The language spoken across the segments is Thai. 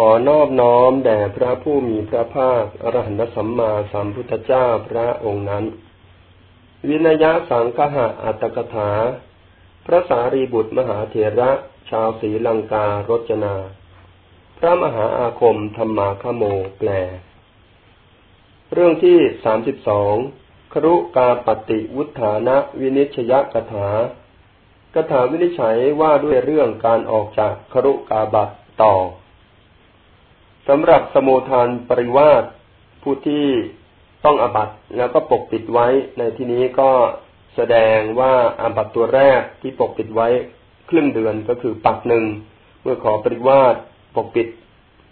ขอนอบน้อมแด่พระผู้มีพระภาคอรหันตสัมมาสัมพุทธเจ้าพระองค์นั้น วินยะสังคหะอัตตกถา พระสารีบุตรมหาเถระ ชาวศรีลังการจนา พระมหาอาคมธรรมาคโมแปล เรื่องที่สามสิบสองครุกาปฏิวุฒานะวินิชยกถากถาวินิจฉัยว่าด้วยเรื่องการออกจากครุกาบัตต่อ สำหรับสมุทานปริวาสผู้ที่ต้องอบัตแล้วก็ปกปิดไว้ในที่นี้ก็แสดงว่าอาบัตตัวแรกที่ปกปิดไว้ครึ่งเดือนก็คือปักหนึ่งเมื่อขอปริวาสปกปิด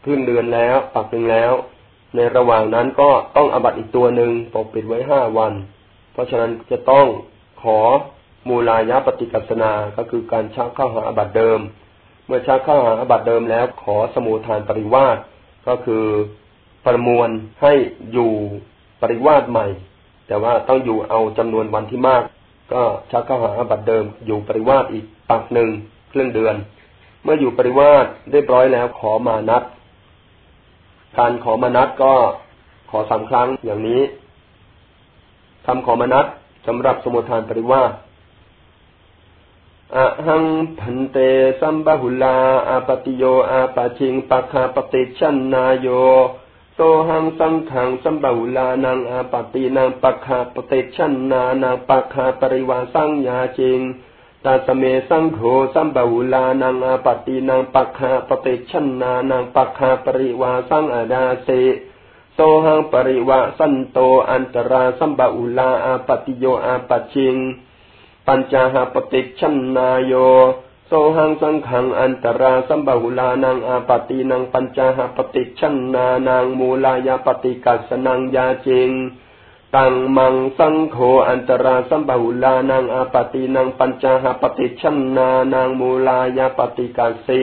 ครึ่งเดือนแล้วปักหนึ่งแล้ว ในระหว่างนั้นก็ต้องอบัตอีกตัวหนึ่งปกปิดไว้ห้าวัน เพราะฉะนั้นจะต้องขอมูลายะปฏิกัสนาก็คือการชักเข้าหาอบัตเดิม เมื่อชักเข้าหาอบัตเดิมแล้วขอสมุทานปริวาส ก็คือประมวลให้อยู่ปริวาสใหม่ แต่ว่าต้องอยู่เอาจำนวนวันที่มาก ก็ชักเข้าหาบัตรเดิม อยู่ปริวาสอีกปักหนึ่งครึ่งเดือน เมื่ออยู่ปริวาสเรียบร้อยแล้วขอมานัด การขอมานัดก็ขอสามครั้งอย่างนี้ทำขอมานัดสำหรับสมุทานปริวาส อะหังพันเตสัมบาหุลาอาปติโยอาปาชิงปัคาปติชันนายโยโตหังสังขังสัมบาหุลานังอาปตินังปัคาปติชันนานังปัคาปริวาสังยาจิงตาสเมสังโฆสัมบาหุลานังอาปตินังปัคาปติชันนานังปัคาปริวาสังอาดาเสโสหังปริวาสันโตอันตราสัมบาหุลาอาปติโยอาปาชิง ปัญจหาปฏิชันนายโยโสหังสังขังอันตราสัมบหุลานังอาปตินังปัญจหาปฏิชันนานังมูลายาปฏิกัสนังยาจิงตังมังสังโฆอันตราสัมบาหุลานังอาปตินังปัญจหาปฏิชันนานังมูลายาปฏิกัสสี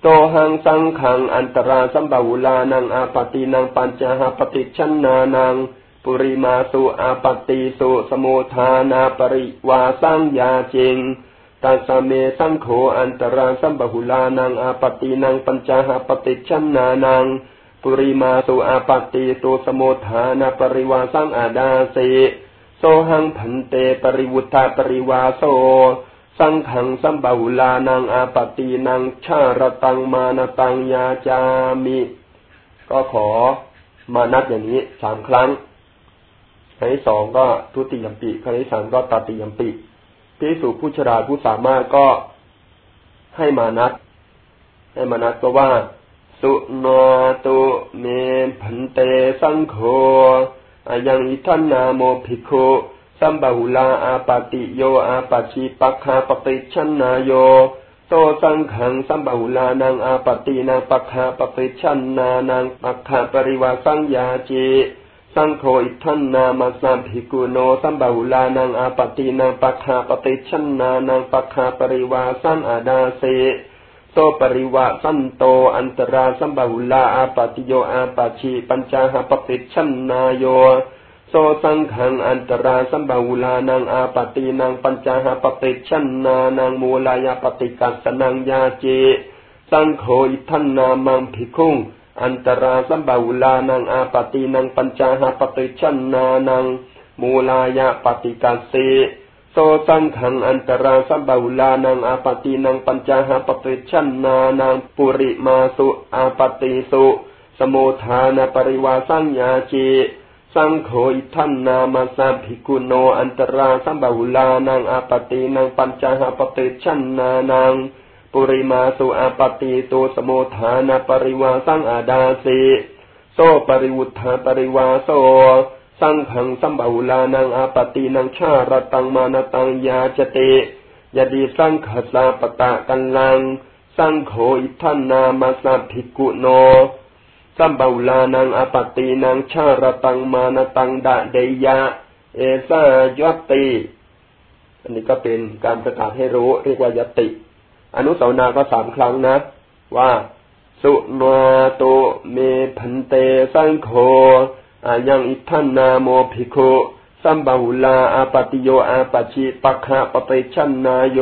โตหังสังขังอันตราสัมบาหุลานังอาปตินังปัญจหาปฏิชันนานัง ปุริมาสุอาปติสุสมุทานาปริวาสังยาเจงตัสเมสังโฆอันตราสัมบหุลานังอาปตินังปัญจหาปฏิชันนานังปุริมาสุอาปติสุสมุทานาปริวาสังอาดาเสโสหังพันเตปริวุธาปริวาโสสังขังสัมบหุลานังอาปตินังชาระตังมานตังยาจามิ ก็ขอมานัดอย่างนี้สามครั้ง ครั้งที่สองก็ทุติยมปีครั้งที่สามก็ตติยมปีพิสูจผู้ชราผู้สามารถก็ให้มานัดให้มานัดก็ว่า สุนาตุเมพันเตสังโฆอายังอิทันนาโมภิกขุสัมบาหุลาอาปาติโยอาปาชิปัคคาปติชนนาโยโตสังขังสัมบาหุลานังอาปตินางปัคคาปติชนนานังปัคคาปริวาสังยาจี สังโฆอิทันนามาสัมภิกุโนสัมบาหุลานังอาปตินังปัคาปฏิชันนานังปัคาปริวาสันอาดาเสโตปริวาสันโตอันตราสัมบาหุลาอาปติโยอาปาชีปัญจหาปฏิชันนาโยโสสังขังอันตราสัมบาหุลานังอาปตินังปัญจหาปฏิชันนานังมูลายาปฏิกัสนังยาเจสังโฆอิทันนามังภิกุง อันตราสัมบาวุลานังอาปตินังปัญจหาปฏิชันนานัง มูลายะปฏิกัสสีโสสังขังอันตราสัมบาวุลานังอาปตินังปัญจหาปฏิชันนานังปุริมาสุอาปติสุสมุทานปริวาสัญญาจีสังโฆอิทันนามาสัมภิกุโนอันตราสัมบาวุลานังอาปตินังปัญจหาปฏิชันนานัง ปุริมาสุอาปติตุสมุทานาปริวาสังอาดาสิโซปริวุธาปริวาโซสังขังสัมบาุลานังอาปตินังชาระตังมานตังยาจเตยดีสังขสาปตะกันลัง สังโฆอิทันนามาสัภิกุโนสัมบาุลานังอาปตินังชาระตังมานตังดะเดยะ เอสายติ อันนี้ก็เป็นการประกาศให้รู้เรียกว่ายติ อนุสาวนาก็สามครั้งนะ ว่า สุนาโตเมพันเตสังโฆอายังอิทันนาโมภิกขุสัมบาหุลาอาปติโยอาปชิปัคคะปะเปชันนาโย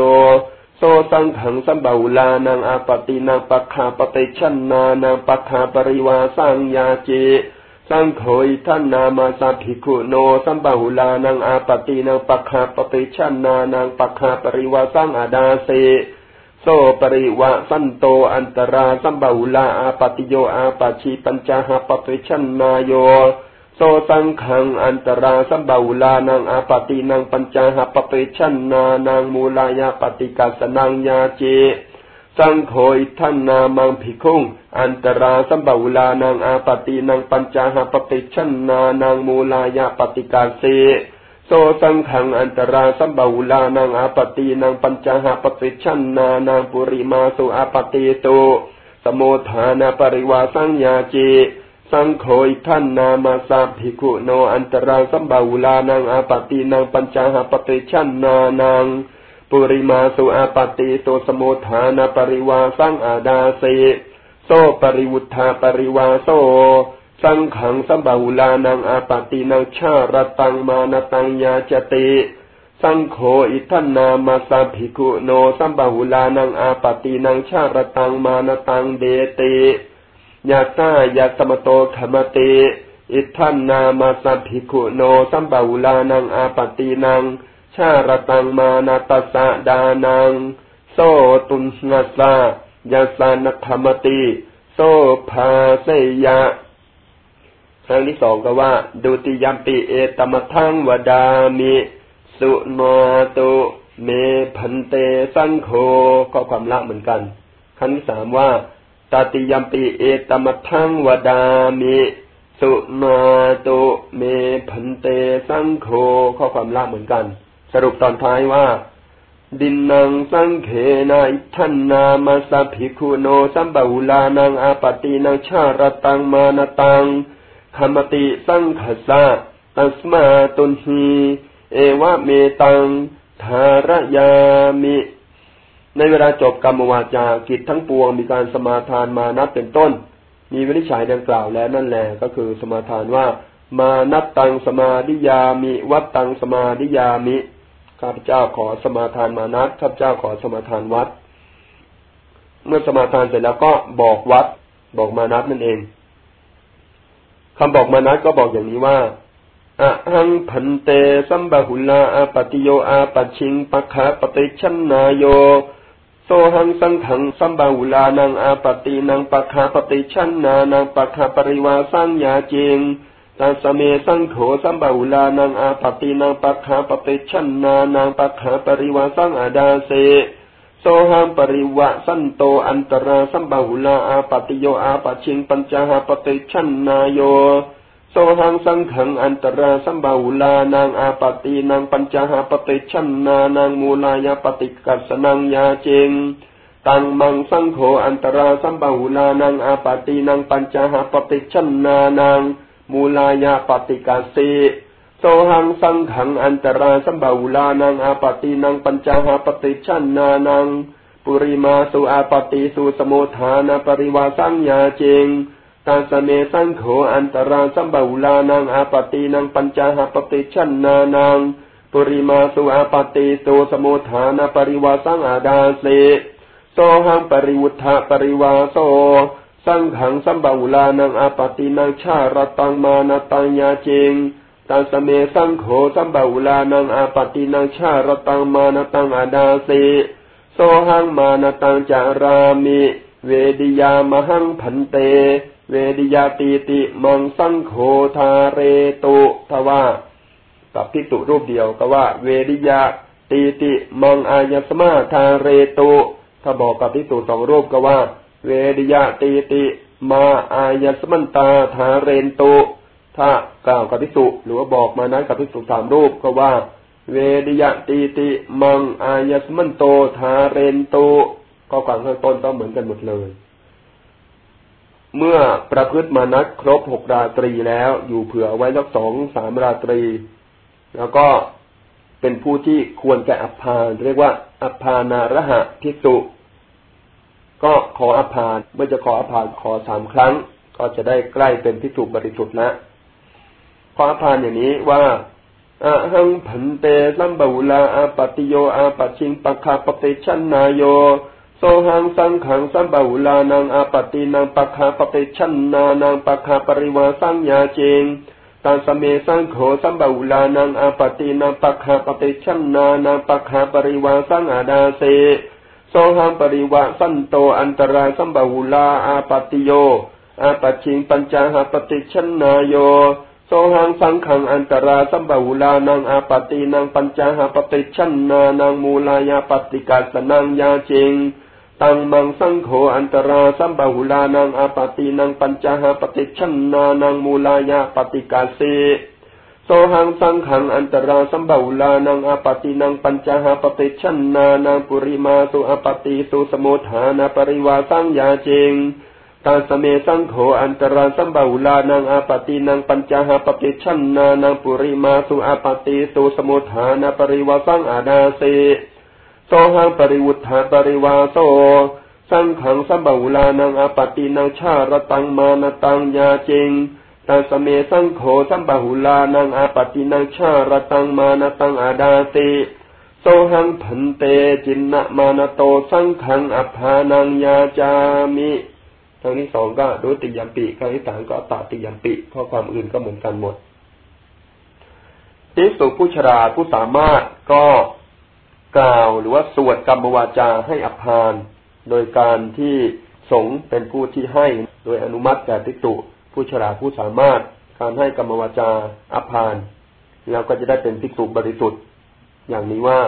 โสโตสังขังสัมบาุลานังอาปตินังปัคาปติชันนานังปัคาปริวาสังยาเจสังโฆอิทันนามาสัพพิคุโนสัมบาหุลานังอาปตินังปัคาปติชันนานังปัคาปริวาสังอาดาเส โซปริวะสันโตอันตราสัมบาุลาอาปติโยอาปาชีปัญจหาปติชันนาโยโซสังขังอันตราสัมบาวุลานังอาปตินังปัญจหปปิชันนานังมูลายาปฏิกัสนังยาเจสังโฆอิทันนามังภิกุงอันตราสัมบาวุลานังอาปตินังปัญจหปปิชันนานังมูลายาปฏิกาเส โซสังขังอันตราสัมบาวุลานังอาปตินังปัญจหาปปิชันนานังปุริมาสุอาปติโตสมุทานาปริวาสังยาเจสังโฆอิท่านนามาสาภิกุโนอันตราสัมบาวุลานังอาปตินังปัญจหาปฏิชันนานังปุริมาสุอาปติโตสมุทานาปริวาสังอาดาเสโซปริวุธาปริวาโซ สังขังสัมบาวุลานังอาปตินังชาระตังมานตังยาจติสังโฆอิทันนามาสาภิกุโนสัมบาหุลานังอาปตินังชาระตังมานตังเดติยาตายาสมโตขมเตอิทันนามาสัพพิคุโนสัมบาวุลานังอาปตินัง ชาระตังมานาตสะดานัง โซตุนนาสายาสานธรรมติ โซภาเสยะ ครั้งที่สองก็ว่าดุติยมปิเอตมทังวดามิสุโนตุเมพันเตสังโฆก็ความละเหมือนกัน ครั้งที่สามว่าตติยมปีเอตมทังวดามิสุมาตุเมพันเตสังโฆข้อความละเหมือนกัน สรุปตอนท้ายว่า ดินนางสังเขนาอิทันนามาสัพิคุโนสัมบาุลานังอาปตินังชาระตังมานตัง ธรรมติสังขสะตัสมาตุนหีเอวะเมตังทารยามิ ในเวลาจบกรรมวาจากิจทั้งปวงมีการสมาทานมานับเป็นต้น มีวินิจฉัยดังกล่าวแล้วนั่นแหละก็คือสมาทานว่า มานัตตังสมาดิยามิ วัตตังสมาดิยามิข้าพเจ้าขอสมาทานมานัตข้าพเจ้าขอสมาทานวัด เมื่อสมาทานเสร็จแล้วก็บอกวัด บอกมานัตนั่นเอง คำบอกมานัตก็บอกอย่างนี้ว่าอะหังพันเตสัมบาหุลาอาปติโยอาปัชิงปะคาปฏิชันนายโยโซหังสังขังสัมบาหุลานังอาปตินังปะคาปฏิชันนานังปะคาปริวาสังยาจิงตัสเมสังโฆสัมบาหุลานังอาปตินังปะคาปฏิชันนานังปะคาปริวาสังอาดาเส โซหังปริวะสันโตอันตราสัมบาหุลาอาปติโยอาปชิงปัญจหาปฏิชันนายโยโซหังสังขังอันตราสัมบาวุลานางอาปตินางปัญจหาปฏิชันนานางมูลายาปฏิกัสนังยาเจงตังมังสังโฆอันตราสัมบาวุลานางอาปตินางปัญจหาปฏิชันนานางมูลายาปฏิกัสสี โซหังสังขังอันตราสัมบาวุลานางอาปตินางปัญจหาปฏิชันนานางปุริมาสุอาปติสุสมุทานาปริวาสังยาเจงตาสเมสังโฆอันตราสัมบาุลานังอาปตินังปัญจหาปฏิชันนานัง ปุริมาสุอาปติโตสมุทานาปริวาสังอาดาเสโซหังปริวุฒะปริวาโสสังขังสัมบาุลานังอาปตินังชาระตังมานาตังยาเจง ตาสเมสังโฆสัมบาุลานังอาปตินังชาระตังมานตังอาดาเสโซหังมานตังจารามิ เวดิยามหังพันเต เวดิยาตีติมังสังโฆทาเรตุทว่ากับพิจุรูปเดียวก็ว่า เวดิยาตีติมังอายสมาทาเรตุถ้าบอกกับพิจุสองรูปก็ว่า เวดิยาตีติมาอายสมันตาทาเรนตุ ถ้ากล่าวกับพิจุหรือว่าบอกมานั้นกับพิจุสามรูปก็ว่า เวดิยตีติมังอายสมันโตทาเรนโตุก็กล่าวข้างต้นต้องเหมือนกันหมดเลย เมื่อประพฤติมานัดครบหกราตรีแล้ว อยู่เผื่อไว้สักสองสามราตรี แล้วก็เป็นผู้ที่ควรแก่อภานเรียกว่าอภานาระหะพิสุก็ขออภานเมื่อจะขออภานขอสามครั้ง ก็จะได้ใกล้เป็นพิสุบริสุทธิ์นะขออภานอย่างนี้ว่าอะหังผันเตสัมบูลาอาปติโยอาปชิงปะคาปติชันนายโยโซหังสังขังสัมบูลานังอาปตินังปะคาปติชันนานังปะคาปริวาสังยาเจงตาสเมสังโฆสัมบูลานังอาปตินังปะคาปติชันนานังปะคาปริวาสังอาดาเสโซหังปริวะสันโตอันตราสัมบูลาอาปติโยอาปชิงปัญจหาปฏิชันนายโย โสหังสังขังอันตราสัมบูลานังอาปตินังปัญจหาปฏิชันนานังมูลายาปฏิกาสนังยาเจงตังมังสังโฆอันตราสัมบูลานังอาปตินังปัญจหาปฏิชันนานังมูลายาปฏิกาเสโสหังสังขังอันตราสัมบูลานังอาปตินังปัญจหาปฏิชันนานังปุริมาสุอาปติสุสมุทฐานาปริวาสังยาเจง ตาสเมสังโฆอันตราสัมบาุลานังอาปตินังปัญจหาปฏิชันนานังปุริมาสุอาปติสุสมุทฐานาปริวาสังอาดาเสโสหังปริวุฒาปริวาโสสังขังสัมบาุลานังอาปตินังชาระตังมานตังยาเจงตาสเมสังโฆสัมบาุลานังอาปตินังชาระตังมานตังอาดาเสโสหังพันเตจินนะมานโตสังขังอภานังยาจามิ ครั้งที่สองก็ดูติยมปิครั้งที่สามก็ตาติยมปิข้อความอื่นก็เหมือนกันหมดทิสุผู้ชราผู้สามารถก็กล่าวหรือว่าสวดกรรมวาจาให้อภาน โดยการที่สงเป็นผู้ที่ให้โดยอนุมัติแก่ติตุผู้ชราผู้สามารถการให้กรรมวาจาอภาน แล้วก็จะได้เป็นภิกษุบริสุทธิ์ อย่างนี้ว่า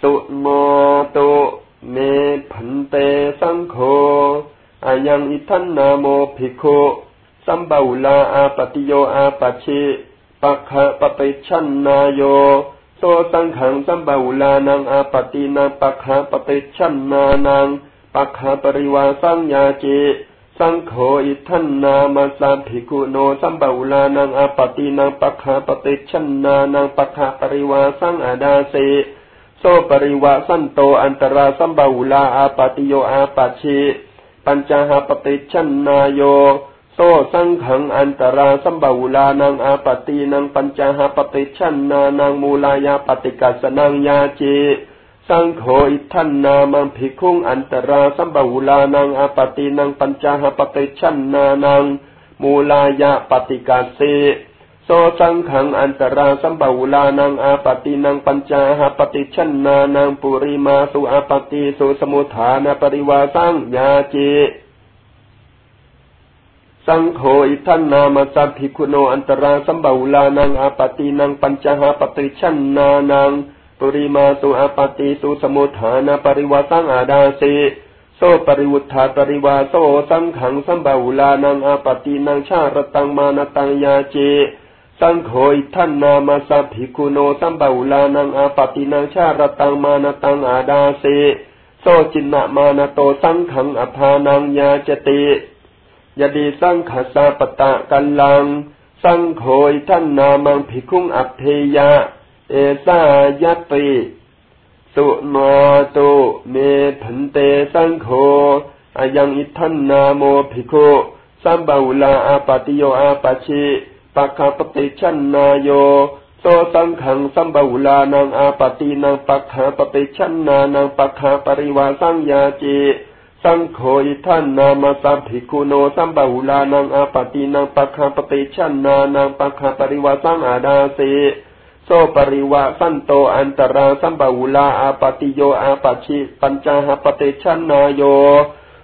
สุโมโตเมพันเตสังโฆอา ยังอิทันนาโมภิกขุ สัมบาุลาอาปติโยอาปชิปัคคะปปิชันนายโยโซสังขังสัมบาุลานังอาปตินังปัคคะปปิชันนานังปัคคะปริวาสังยาเจสังโฆอิทันนามาสามภิกุโนสัมบาุลานังอาปตินังปัคคะปปิชันนานังปัคคะปริวาสังอาดาเสโซปริวะสันโตอันตราสัมบาุลาอาปติโยอาปาชิ ปัญจหาปฏิชันนายโยโซสังขังอันตราสัมบาุลานังอาปตินังปัญจหาปฏิชันนานังมูลายาปฏิกัสนังยาจีสังโฆอิทันนามังภิกขุงอันตราสัมบาุลานังอาปตินังปัญจหาปฏิชันนานังมูลายาปฏิกัสเส โซสังขังอันตราสัมบาวลานังอาปตินังปัญจาหาปฏิชันนานังปุริมาสุอาปติสุสมุทฐานาปริวาสังยาเจสังโฆอิทันนามาสัพพิคุโนอันตราสัมบาวลานังอาปตินังปัญจหาปฏิชันนานังปุริมาสุอาปติสุสมุทฐานาปริวาสังอาดาเสโซปริวุฒาปริวาโซสังขังสัมบาวลานังอาปตินังชาระตังมานตังยาเจ สังโฆอิทันนามาสัพพิคุโนสัมบาุลานังอาปตินังชาระตังมานตังอาดาเสโซจินนะมานโตสังขังอภานังยาจติยดีสังขสาปตะกันลัง สังโฆอิทันนามังภิคุงอัพเพยะ เอสายติสุมาโตเมผันเตสังโฆอายังอิทันนาโมภิกุสัมบาุลาอาปติโยอาปชิ ปัคคปฏิชันนายโยโซสังขังสัมบูลานังอาปตินังปัคขาปฏิชันนานังปัคขาปริวาสังยาจีสังโฆอิท่านนามาสัมภิกุโนสัมบูลานังอาปตินังปัคขาปฏิชันนานังปัคขาปริวาสังอาดาสีโซปริวะสันโตอันตราสัมบูลาอาปติโยอาปชิปัญจหปฏิชันนายโย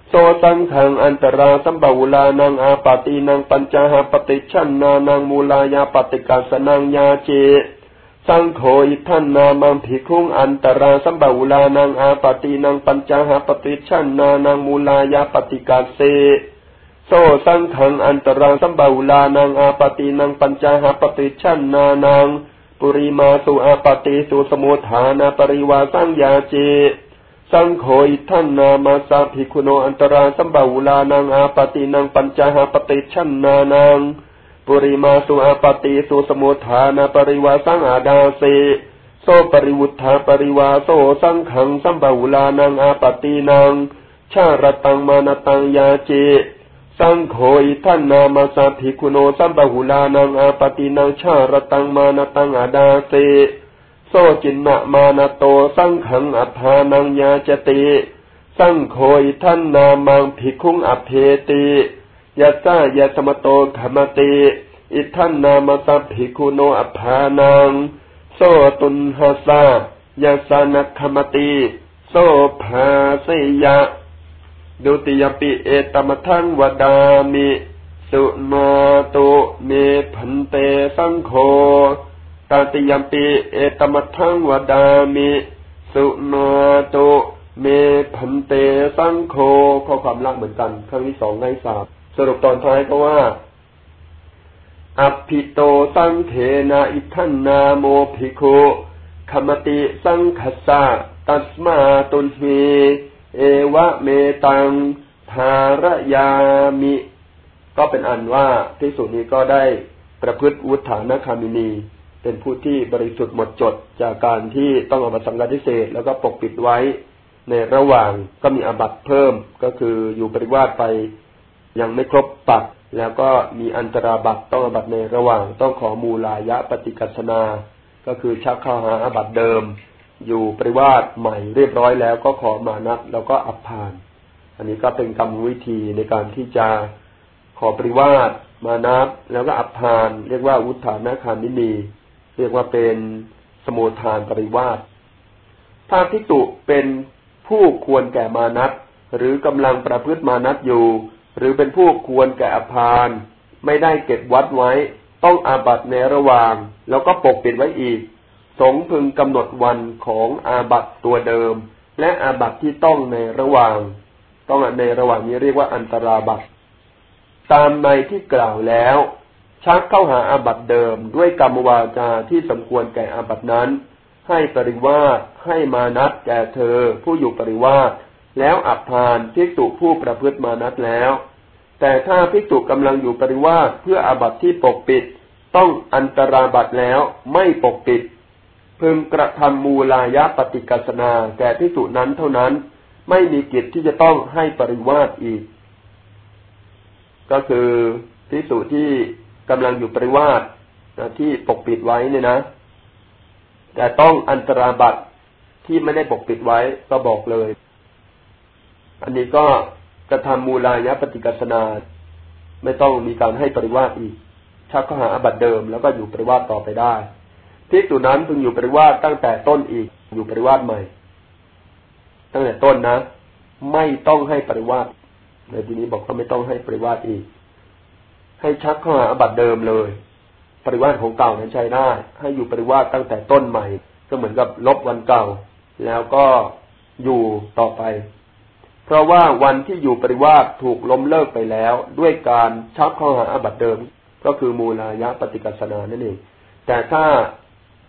โสสังขังอันตราสัมบาวลานังอาปาตินังปัญจหาปฏิชันนานังมูลายาปฏิกาสนังยาเจสังโฆอิทันนามังภิคุงอันตราสัมบาวลานังอาปาตินังปัญจหาปฏิชันนานังมูลายาปฏิกาเสโซสังขังอันตราสัมบาวลานังอาปาตินังปัญจหาปฏิชันนานังปุริมาสุอาปติสุสมุทฐานาปริวาสังยาเจ สังโฆอิทันนามาสาภิคุโนอันตราสัมบาวลานังอาปตินังปัญจหาปฏิชันนานังปุริมาสุอาปติสุสมุทฐานาปริวาสังอาดาเสโซปริวุฒาปริวาโซสังขังสัมบาวลานังอาปตินังชาระตังมานตังยาเจสังโฆอิทันนามาสาภิกุโนสัมปะหุลานังอาปตินังชาระตังมานตังอาดาเส โซจินนะมานาโตสังขังอัฏานังยาจติ สังโฆอิทันนามังภิกขุงอเพติยัสสายาสมโตขมติ อิทันนามาสาภิกุโนอัภานัง โซตุนหาสายาสานัคมติ โซภาสยะดุติยปิเอตมทังวดามิ สุมาตุเมพันเตสังโฆ ตาติยมปิเอตมทังวดามิสุมาตุเมพันเตสังโฆข้อความละเหมือนกัน ครั้งที่สองในสามสรุปตอนท้ายก็ว่าอภิโตสังเทนาอิทันนาโมภิกขุขมติสังคสะตัสมาตุนเฮเอวะเมตังภารยามิ ก็เป็นอันว่าที่สุดนี้ก็ได้ประพฤติวุฒานคามินี เป็นผู้ที่บริสุทธิ์หมดจดจากการที่ต้องอบัตสังกัดิเศษแล้วก็ปกปิดไว้ในระหว่างก็มีอบัตเพิ่มก็คืออยู่ปริวาสไปยังไม่ครบปัดแล้วก็มีอันตราบัตต้องอบัตในระหว่างต้องขอมูลายะปฏิกัสนา ก็คือชักเข้าหาอบัตเดิม อยู่ปริวาสใหม่เรียบร้อยแล้วก็ขอมานัดแล้วก็อับพาน อันนี้ก็เป็นกรรมวิธีในการที่จะขอปริวาสมานับแล้วก็อับพาน เรียกว่าวุฒานาคามินี เรียกว่าเป็นสมุทานปริวาสถ้าพิตุเป็นผู้ควรแก่มานัดหรือกำลังประพฤติมานัดอยู่ หรือเป็นผู้ควรแก่อภานไม่ได้เก็บวัดไว้ ต้องอาบัตในระหว่าง แล้วก็ปกปิดไว้อีก สงพึงกำหนดวันของอาบัตตัวเดิม และอาบัตที่ต้องในระหว่าง ต้องในระหว่างนี้เรียกว่าอันตราบัตตามในที่กล่าวแล้ว ชักเข้าหาอาบัตเดิม ด้วยกรรมวาจาที่สมควรแก่อาบัตนั้น ให้ปริวาสให้มานัดแก่เธอ ผู้อยู่ปริวาสแล้วอับพานพิกตุผู้ประพฤติมานัดแล้ว แต่ถ้าพิกตุกำลังอยู่ปริวาสเพื่ออาบัตที่ปกปิด ต้องอันตราบัตแล้วไม่ปกปิดพึงกระทำมูลายะปฏิกัสนาแก่ที่สุนั้นเท่านั้น ไม่มีกิจที่จะต้องให้ปริวาสอีก ก็คือที่สุที่ กำลังอยู่ปริวาสที่ปกปิดไว้เนี่ยนะ แต่ต้องอันตราบัตที่ไม่ได้ปกปิดไว้ก็บอกเลย อันนี้ก็กระทำมูลายะปฏิกัสนาไม่ต้องมีการให้ปริวาสอีกชักข้อหาอบัตเดิมแล้วก็อยู่ปริวาสต่อไปได้ภิกษุนั้นพึงอยู่ปริวาสตั้งแต่ต้นอีกอยู่ปริวาสใหม่ ตั้งแต่ต้นนะ ไม่ต้องให้ปริวาสในที่นี้บอกว่าไม่ต้องให้ปริวาสอีก ให้ชักเข้าหาบัตรเดิมเลย ปริวาสของเก่านั้นใช้ได้ ให้อยู่ปริวาสตั้งแต่ต้นใหม่ ก็เหมือนกับลบวันเก่า แล้วก็อยู่ต่อไป เพราะว่าวันที่อยู่ปริวาสถูกล้มเลิกไปแล้ว ด้วยการชักข้าหาอบัตเดิม ก็คือมูลายะปฏิกัสนานั่นเอง แต่ถ้า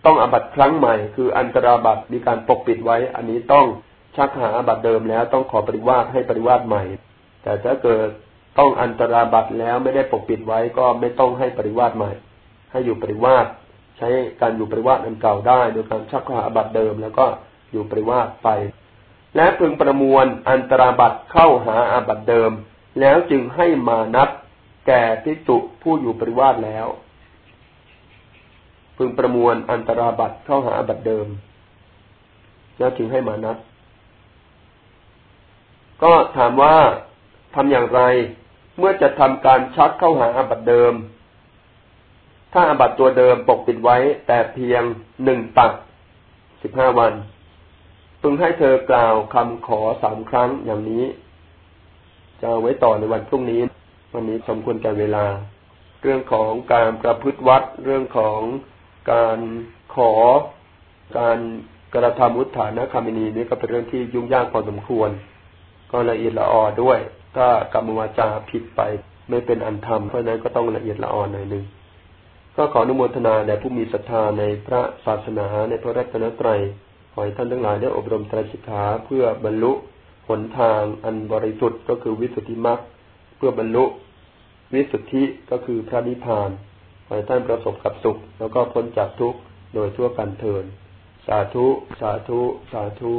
ต้องอบัตครั้งใหม่ คืออันตราบัตมีการปกปิดไว้ อันนี้ต้องชักหาอาบัติเดิมแล้วต้องขอปริวาสให้ปริวาสใหม่ แต่ถ้าเกิด ต้องอันตราบัติแล้วไม่ได้ปกปิดไว้ก็ไม่ต้องให้ปริวาสใหม่ ให้อยู่ปริวาสใช้การอยู่ปริวาสอันเก่าได้ โดยการชักหาอาบัติเดิม แล้วก็อยู่ปริวาสไป และพึงประมวลอันตราบัติเข้าหาอาบัติเดิม แล้วจึงให้มานัตแก่ภิกษุผู้อยู่ปริวาสแล้ว พึงประมวลอันตราบัติเข้าหาอาบัติเดิม แล้วจึงให้มานัดก็ถามว่าทำอย่างไร เมื่อจะทำการชักเข้าหาอาบัตเดิม ถ้าอาบัตตัวเดิมปกปิดไว้แต่เพียงหนึ่งปักสิบห้าวัน พึงให้เธอกล่าวคำขอสามครั้งอย่างนี้ จะเอาไว้ต่อในวันพรุ่งนี้ วันนี้สมควรแก่เวลา เรื่องของการประพฤติวัดเรื่องของการขอการกระทำอุทานะคามินีนี่ก็เป็นเรื่องที่ยุ่งยากพอสมควร ก็ละเอียดละออด้วย ถ้ากรรมวาจาผิดไปไม่เป็นอันธรรมเพราะนั้นก็ต้องละเอียดละออนหน่อยหนึ่งก็ขออนุโมทนาแด่ผู้มีศรัทธาในพระศาสนาในพระรัตนตรัยขอให้ท่านทั้งหลายได้อบรมตรสิกขาเพื่อบรรลุหนทางอันบริสุทธิ์ก็คือวิสุทธิมรรคเพื่อบรรลุวิสุทธิก็คือพระนิพพานขอให้ท่านประสบกับสุข แล้วก็พ้นจากทุกข์โดยทั่วกันเทินสาธุ สาธุ สาธุ